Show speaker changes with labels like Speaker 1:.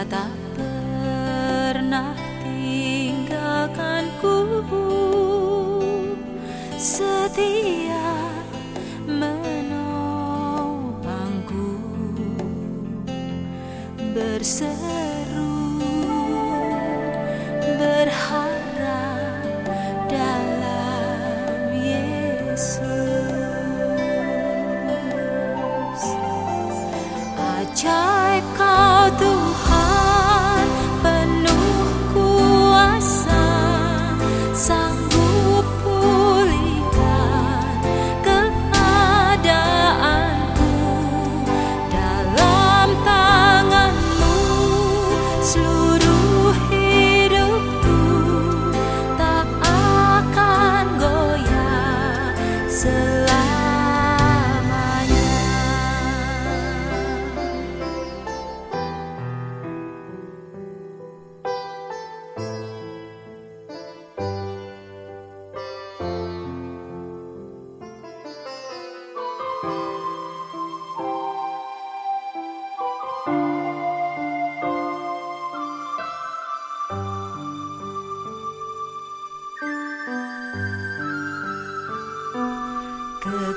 Speaker 1: Tak pernah tinggalkanku. Setia menopangku Berseru Berharap dalam Yesus. Ajar